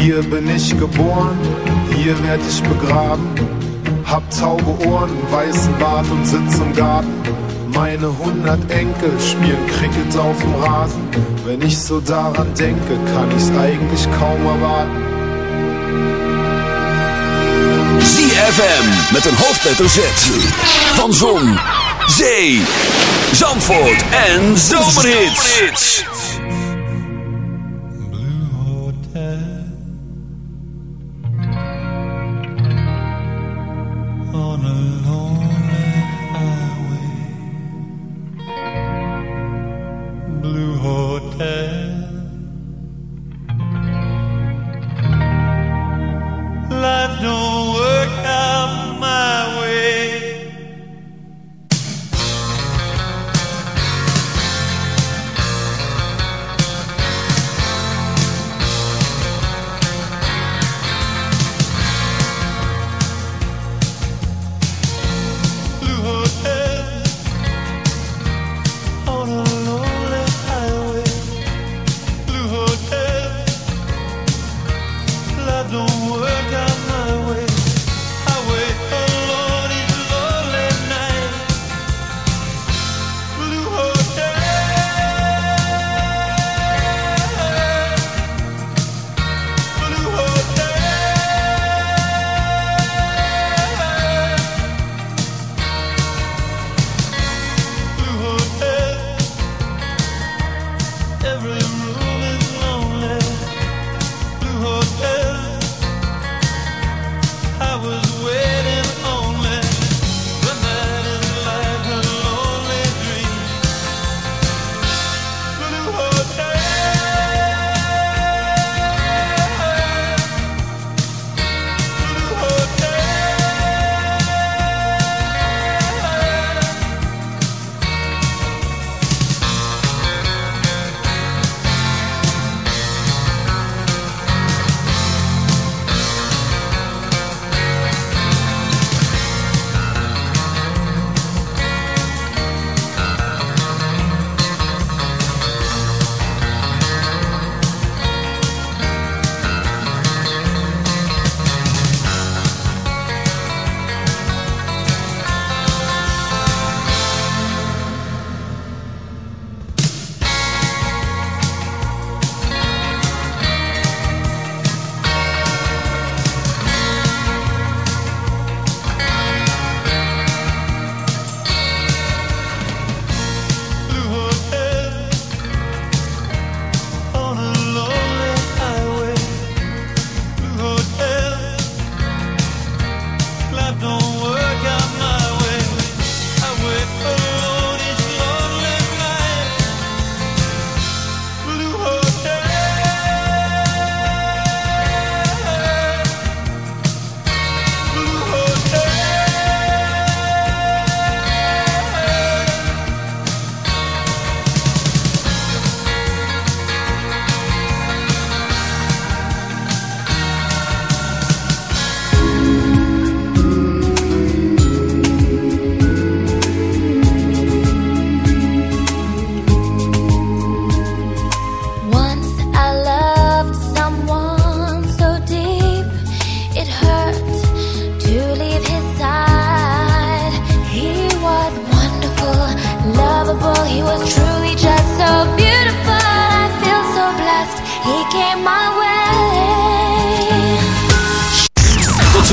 Hier bin ich geboren, hier werd ich begraben. Hab taube Ohren, weißen Bart und sitz im Garten. Meine hundert Enkel spielen Cricket auf dem Rasen. Wenn ich so daran denke, kann ich's eigentlich kaum erwarten. ZFM met een hoofdletter Z. Van Zon, Zee, Zandvoort en Zomerhits.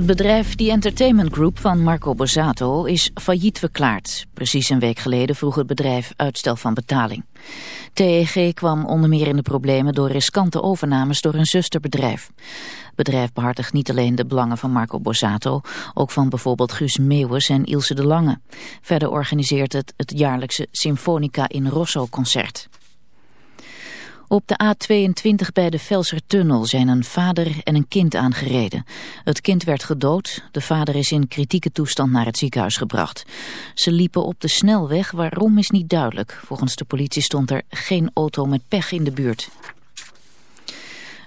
Het bedrijf The Entertainment Group van Marco Borsato is failliet verklaard. Precies een week geleden vroeg het bedrijf uitstel van betaling. TEG kwam onder meer in de problemen door riskante overnames door een zusterbedrijf. Het bedrijf behartigt niet alleen de belangen van Marco Borsato, ook van bijvoorbeeld Guus Meeuwis en Ilse de Lange. Verder organiseert het het jaarlijkse Symfonica in Rosso concert. Op de A22 bij de Velsertunnel zijn een vader en een kind aangereden. Het kind werd gedood, de vader is in kritieke toestand naar het ziekenhuis gebracht. Ze liepen op de snelweg, waarom is niet duidelijk. Volgens de politie stond er geen auto met pech in de buurt.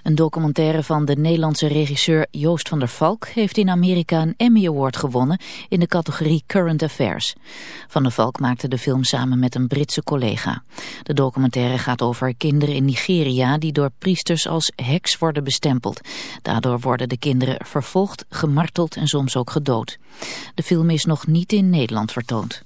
Een documentaire van de Nederlandse regisseur Joost van der Valk heeft in Amerika een Emmy Award gewonnen in de categorie Current Affairs. Van der Valk maakte de film samen met een Britse collega. De documentaire gaat over kinderen in Nigeria die door priesters als heks worden bestempeld. Daardoor worden de kinderen vervolgd, gemarteld en soms ook gedood. De film is nog niet in Nederland vertoond.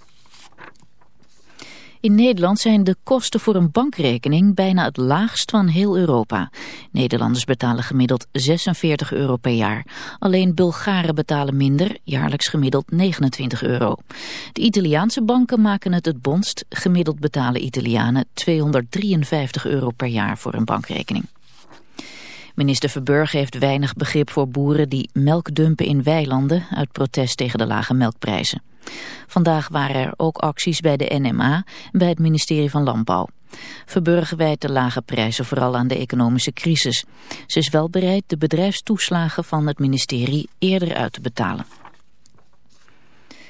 In Nederland zijn de kosten voor een bankrekening bijna het laagst van heel Europa. Nederlanders betalen gemiddeld 46 euro per jaar. Alleen Bulgaren betalen minder, jaarlijks gemiddeld 29 euro. De Italiaanse banken maken het het bonst. Gemiddeld betalen Italianen 253 euro per jaar voor een bankrekening. Minister Verburg heeft weinig begrip voor boeren die melk dumpen in weilanden uit protest tegen de lage melkprijzen. Vandaag waren er ook acties bij de NMA en bij het ministerie van Landbouw. Verburg wijt de lage prijzen vooral aan de economische crisis. Ze is wel bereid de bedrijfstoeslagen van het ministerie eerder uit te betalen.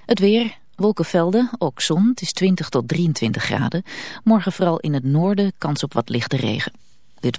Het weer, wolkenvelden, ook zon, het is 20 tot 23 graden. Morgen vooral in het noorden kans op wat lichte regen. Dit...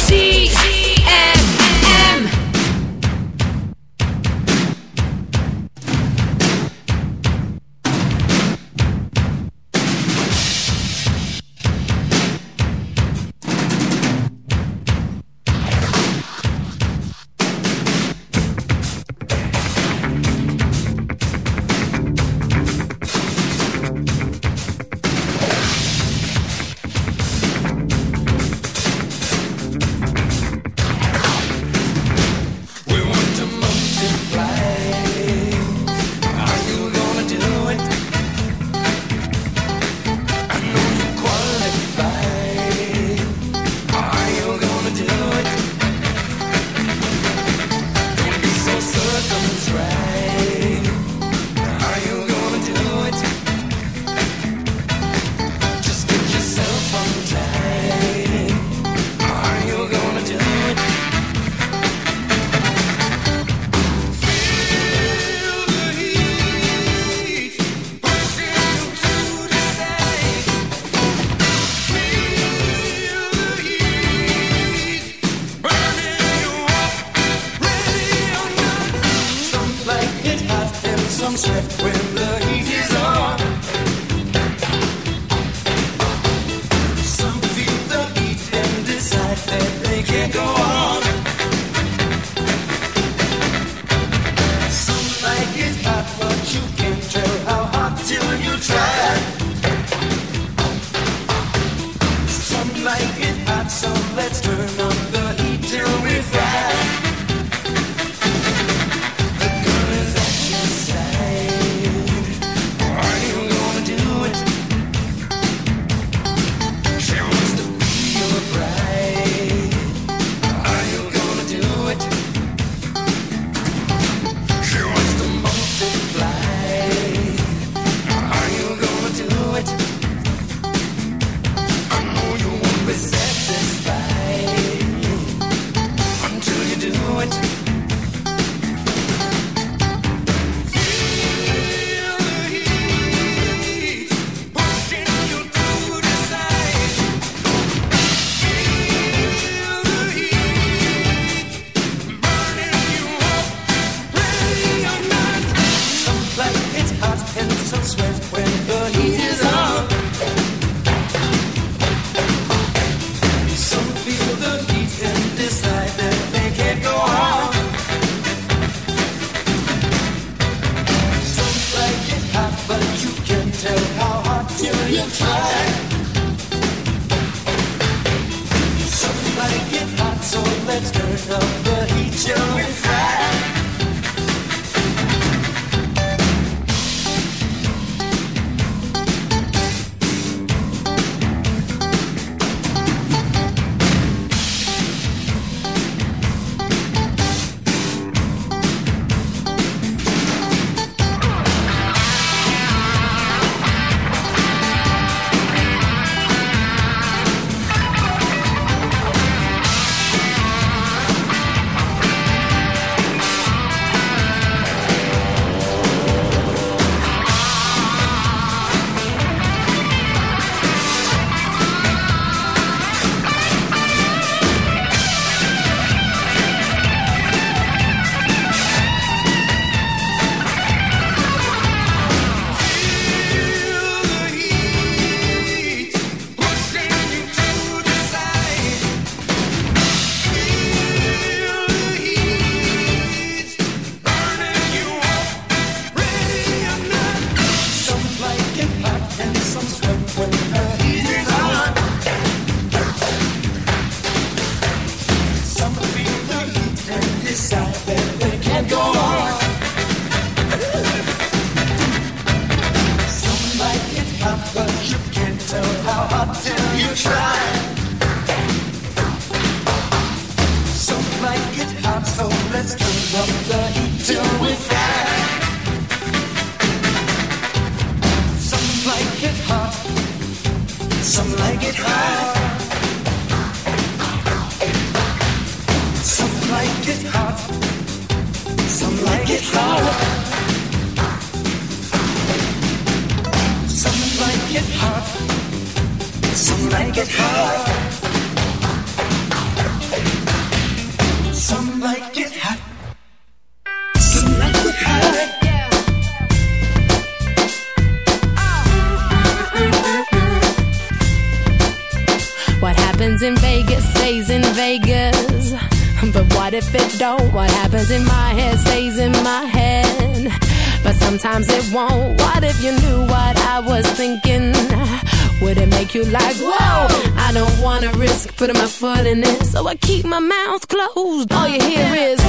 you like, whoa. I don't wanna risk putting my foot in it, so I keep my mouth closed. All you hear is,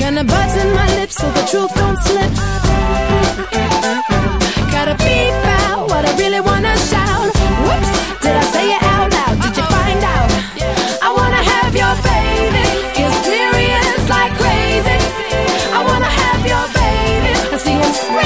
kinda button my lips so the truth don't slip. Gotta beep out what I really wanna shout. Whoops, did I say it out loud? Did you find out? I wanna have your baby, get serious like crazy. I wanna have your baby, I see him.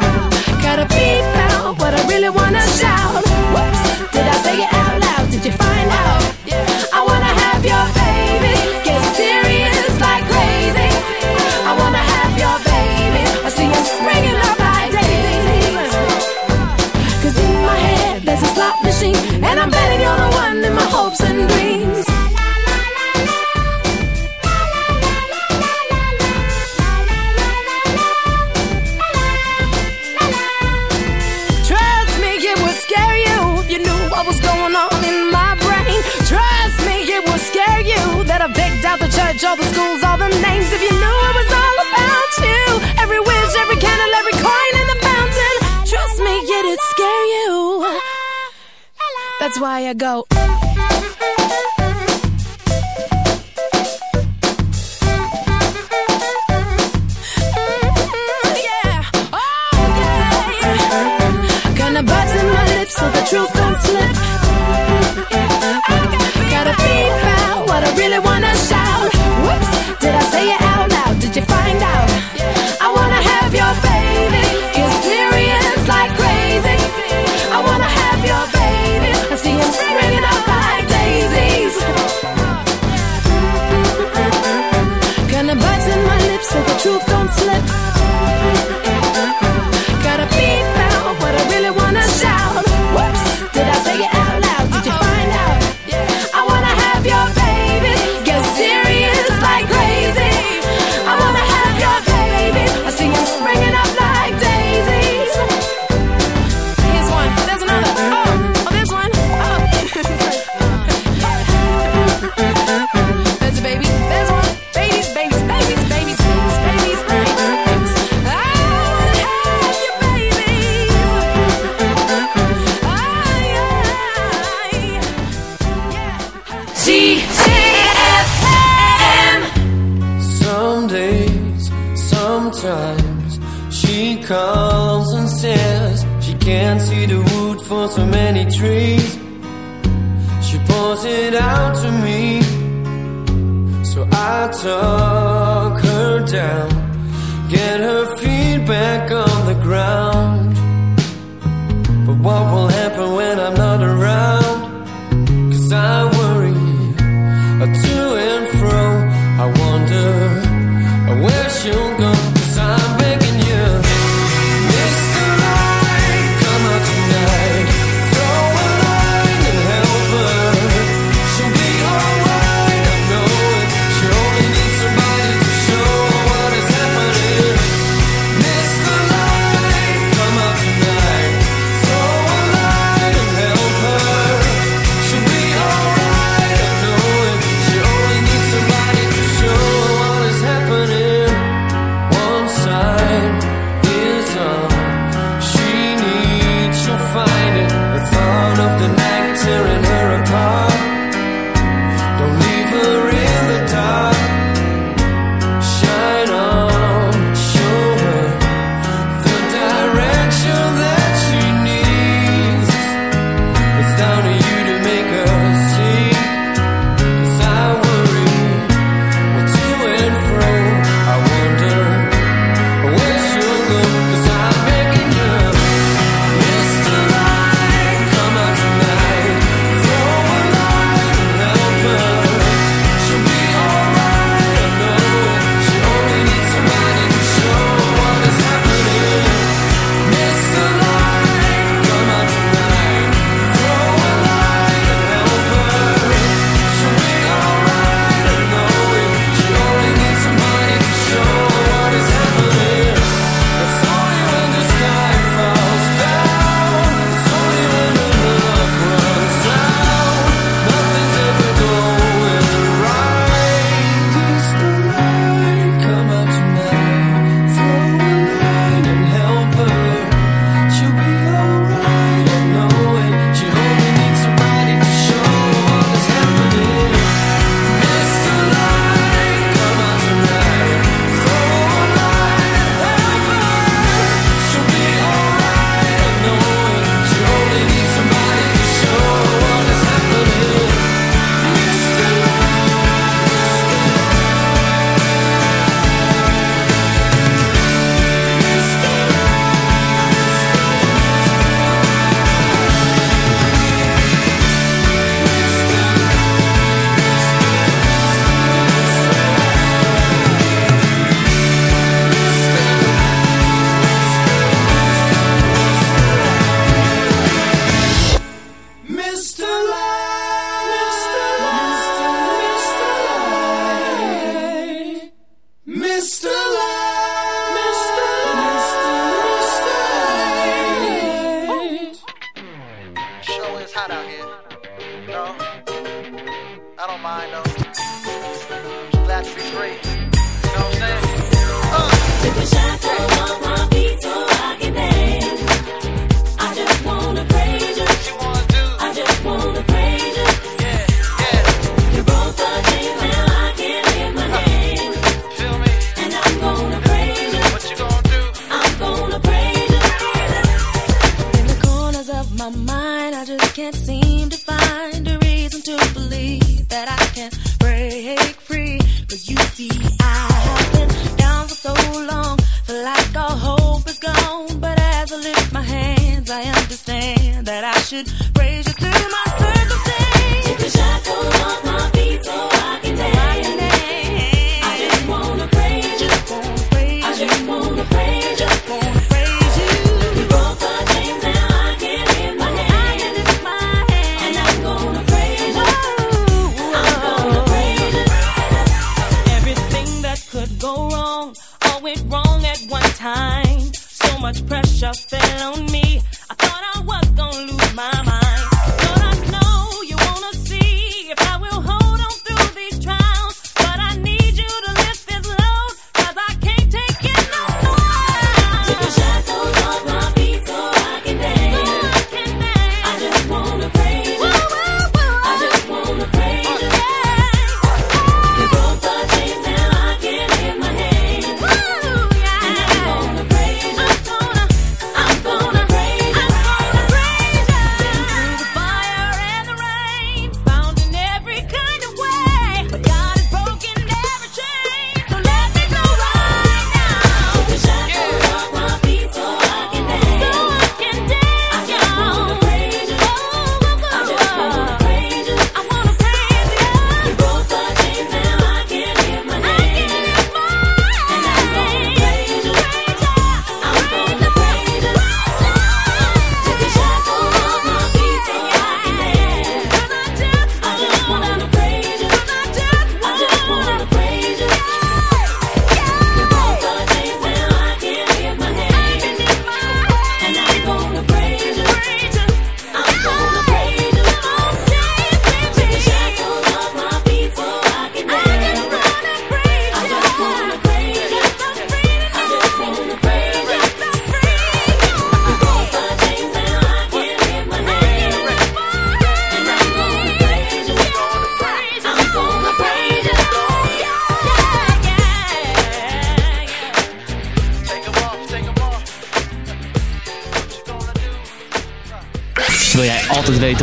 college, all the schools, all the names. If you knew it was all about you, every wish, every candle, every coin in the fountain. Trust me, it'd scare you. That's why I go. Oh, so the truth don't slip. Gotta be about what I really wanna slip.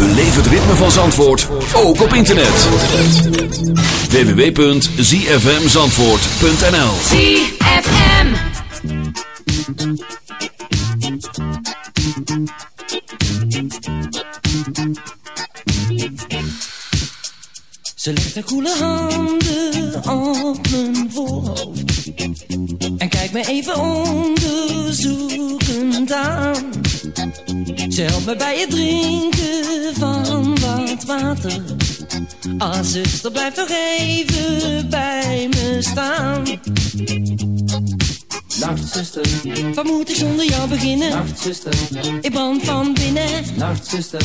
Beleef het ritme van Zandvoort ook op internet. www.zfmzandvoort.nl ZFM Ze legt haar koele handen op mijn voorhoofd En kijk me even onderzoekend aan. Help me bij het drinken van wat water. Als ah, zuster, blijf nog even bij me staan. Nacht, zuster. Wat moet ik zonder jou beginnen? Nacht, zuster. Ik brand van binnen. Nacht, zuster.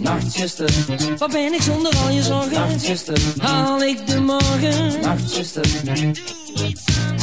Nacht zuster, wat ben ik zonder al je zorgen? Nachtzuster, haal ik de morgen? Nachtzuster, doe iets aan.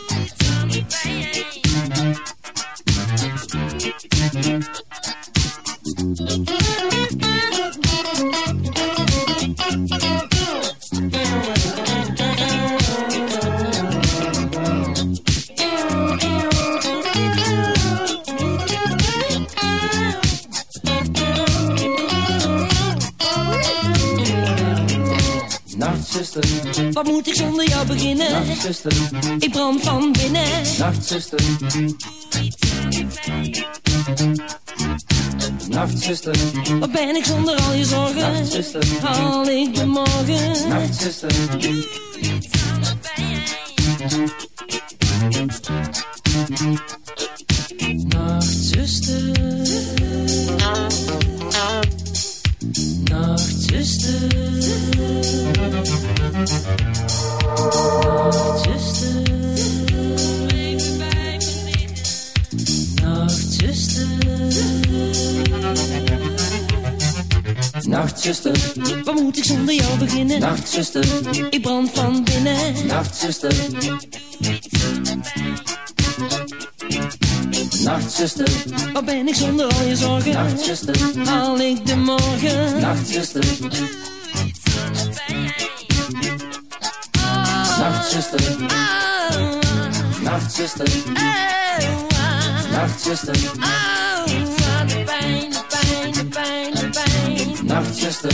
Nachtzuster, Ik brand van binnen. Nachtzuster, Nachtzuster, Wat ben ik zonder al je zorgen? Nachtzuster, Haal ik de morgen? Nachtzuster. Ik zonder jou beginnen? Nachtzuster, Ik brand van binnen. Nachtzuster, Nachtzuster, Waar ben ik zonder al je zorgen? Nachtzuster, Haal ik de morgen? Nachtzuster, Nachtzuster, Nachtzuster, Nachtzuster, Oh, de pijn, de pijn, de pijn, de pijn. Nachtzuster,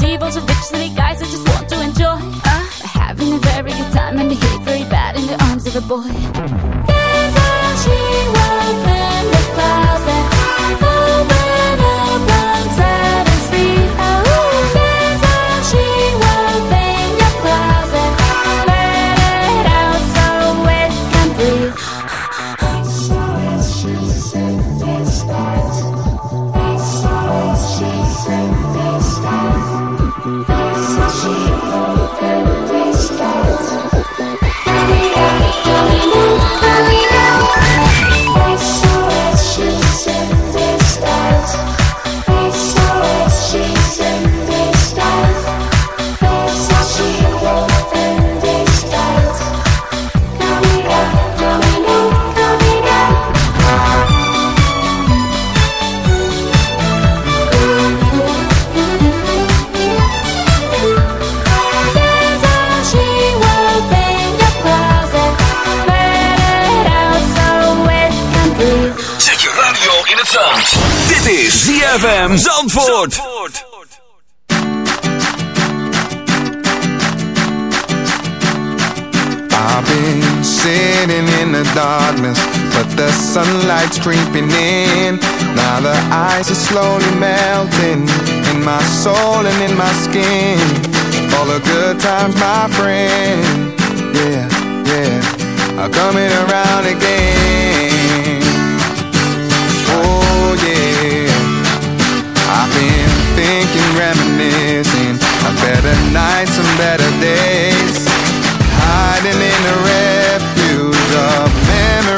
little rich city guys who just want to enjoy. Uh, having a very good time and behave very bad in the arms of a boy. ZFM Zandvoort. Zandvoort. I've been sitting in the darkness, but the sunlight's creeping in. Now the ice is slowly melting in my soul and in my skin. All the good times, my friend. Yeah, yeah, are coming around again. been thinking, reminiscing on better nights and better days, hiding in the refuge of memories.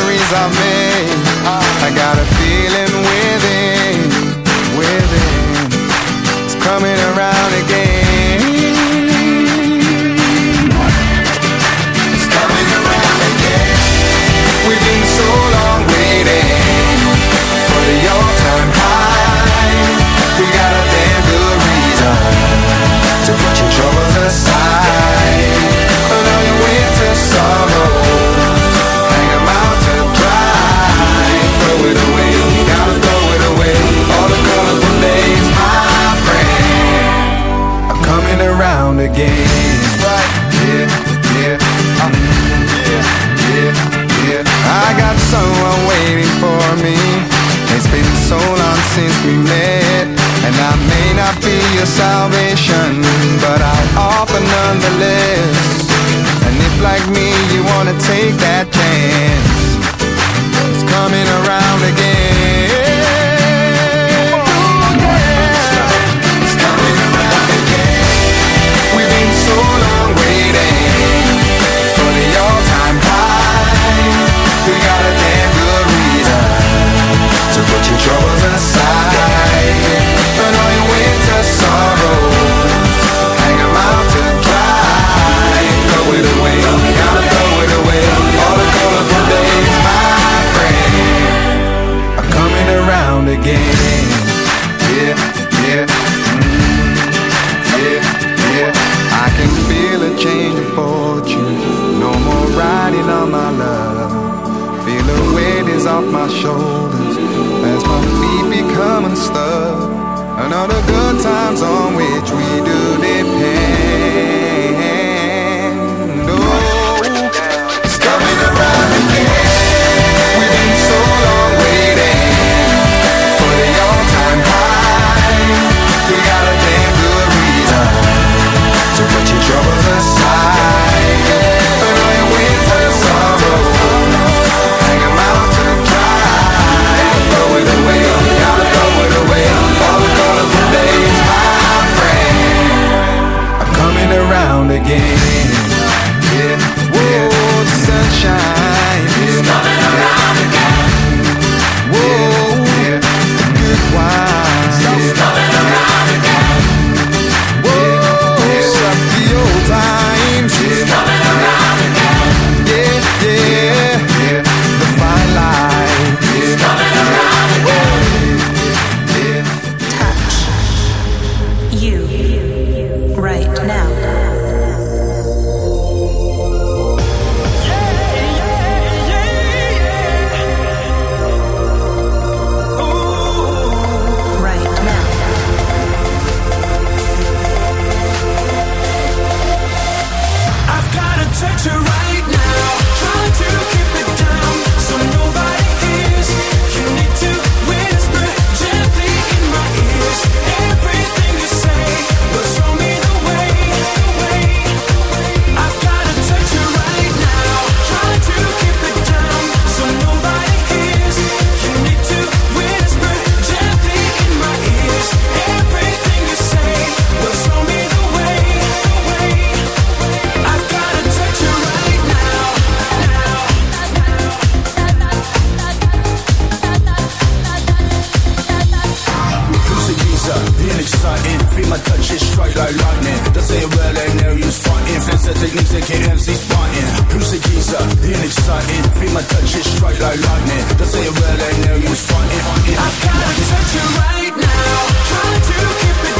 strike like lightning. They say, well, ain't no use fighting. Fence the techniques, they get MC spotting. Who's the geezer? Being exciting. Feel my touch is strike like lightning. They say, well, ain't no use fighting. I've gotta touch you right now. Trying to keep it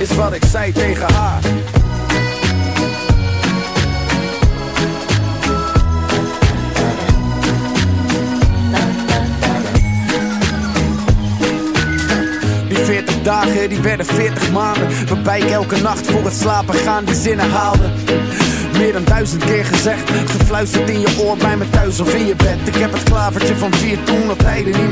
Is wat ik zei tegen haar. Die 40 dagen, die werden 40 maanden. Waarbij ik elke nacht voor het slapen gaan die zinnen haalde. Meer dan duizend keer gezegd Gefluisterd in je oor bij me thuis of in je bed. Ik heb het klavertje van vier toen op tijden niet